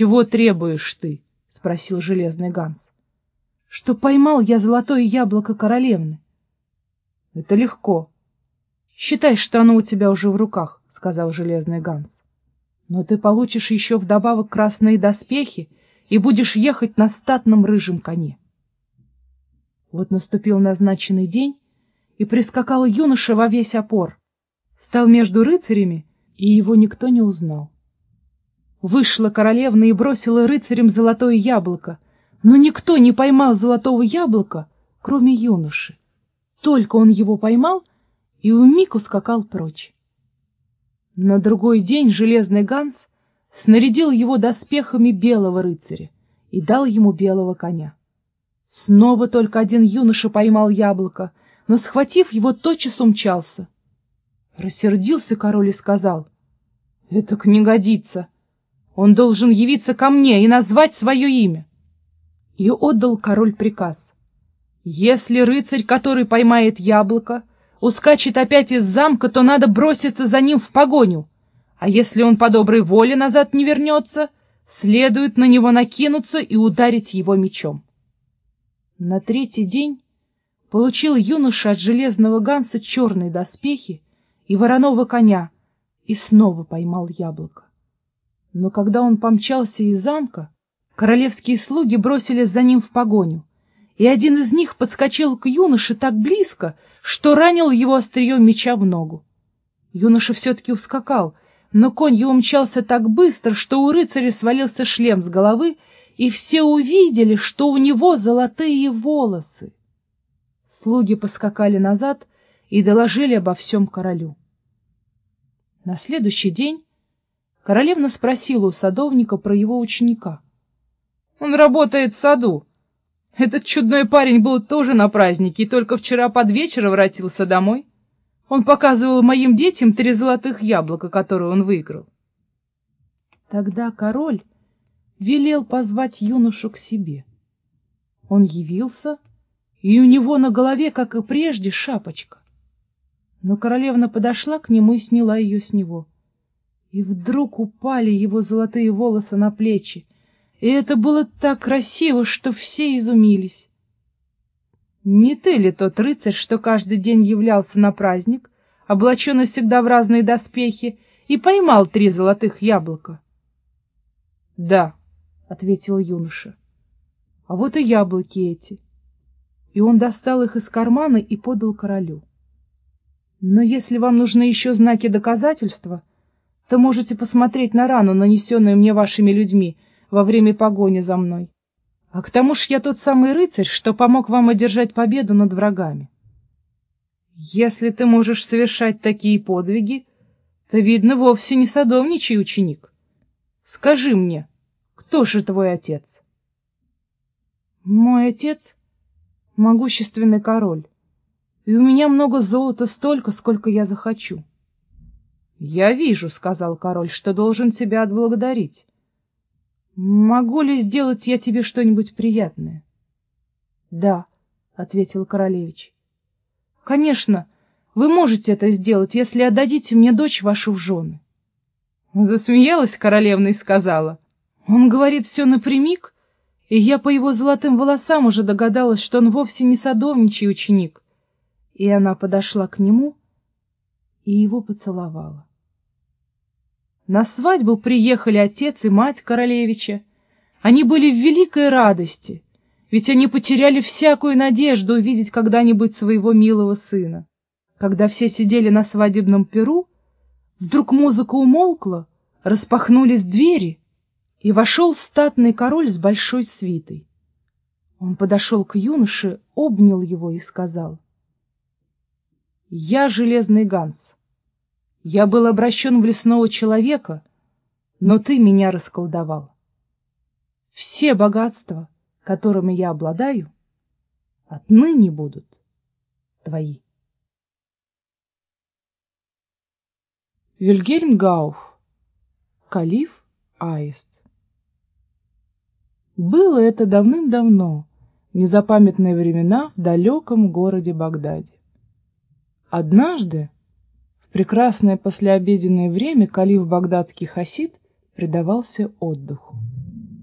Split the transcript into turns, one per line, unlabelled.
«Чего требуешь ты?» — спросил железный Ганс. «Что поймал я золотое яблоко королевны». «Это легко. Считай, что оно у тебя уже в руках», — сказал железный Ганс. «Но ты получишь еще вдобавок красные доспехи и будешь ехать на статном рыжем коне». Вот наступил назначенный день, и прискакал юноша во весь опор. Стал между рыцарями, и его никто не узнал. Вышла королевна и бросила рыцарям золотое яблоко, но никто не поймал золотого яблока, кроме юноши. Только он его поймал и умиг ускакал прочь. На другой день железный Ганс снарядил его доспехами белого рыцаря и дал ему белого коня. Снова только один юноша поймал яблоко, но, схватив его, тотчас умчался. Рассердился король и сказал, «Это не годится. Он должен явиться ко мне и назвать свое имя». И отдал король приказ. «Если рыцарь, который поймает яблоко, ускачет опять из замка, то надо броситься за ним в погоню, а если он по доброй воле назад не вернется, следует на него накинуться и ударить его мечом». На третий день получил юноша от железного ганса черные доспехи и вороного коня и снова поймал яблоко. Но когда он помчался из замка, королевские слуги бросились за ним в погоню, и один из них подскочил к юноше так близко, что ранил его острием меча в ногу. Юноша все-таки ускакал, но конь его мчался так быстро, что у рыцаря свалился шлем с головы, и все увидели, что у него золотые волосы. Слуги поскакали назад и доложили обо всем королю. На следующий день королевна спросила у садовника про его ученика. «Он работает в саду. Этот чудной парень был тоже на празднике и только вчера под вечер воротился домой. Он показывал моим детям три золотых яблока, которые он выиграл». Тогда король велел позвать юношу к себе. Он явился, и у него на голове, как и прежде, шапочка. Но королевна подошла к нему и сняла ее с него. И вдруг упали его золотые волосы на плечи, и это было так красиво, что все изумились. Не ты ли тот рыцарь, что каждый день являлся на праздник, облаченный всегда в разные доспехи, и поймал три золотых яблока? — Да, ответил юноша. — А вот и яблоки эти. И он достал их из кармана и подал королю. — Но если вам нужны еще знаки доказательства, то можете посмотреть на рану, нанесенную мне вашими людьми во время погони за мной. А к тому ж я тот самый рыцарь, что помог вам одержать победу над врагами. Если ты можешь совершать такие подвиги, то, видно, вовсе не садовничий ученик. Скажи мне, кто же твой отец? Мой отец — могущественный король, и у меня много золота столько, сколько я захочу. — Я вижу, — сказал король, — что должен тебя отблагодарить. Могу ли сделать я тебе что-нибудь приятное? — Да, — ответил королевич. — Конечно, вы можете это сделать, если отдадите мне дочь вашу в жены. Засмеялась королевна и сказала — он говорит все напрямик, и я по его золотым волосам уже догадалась, что он вовсе не садовничий ученик. И она подошла к нему и его поцеловала. На свадьбу приехали отец и мать королевича. Они были в великой радости, ведь они потеряли всякую надежду увидеть когда-нибудь своего милого сына. Когда все сидели на свадебном перу, вдруг музыка умолкла, распахнулись двери, и вошел статный король с большой свитой. Он подошел к юноше, обнял его и сказал, «Я железный Ганс. Я был обращен в лесного человека, но ты меня расколдовал. Все богатства, которыми я обладаю, отныне будут твои». Вильгельм Гауф Калиф Аист было это давным-давно, незапамятные времена в далеком городе Багдаде. Однажды, прекрасное послеобеденное время, калиф багдадский хасид предавался отдыху.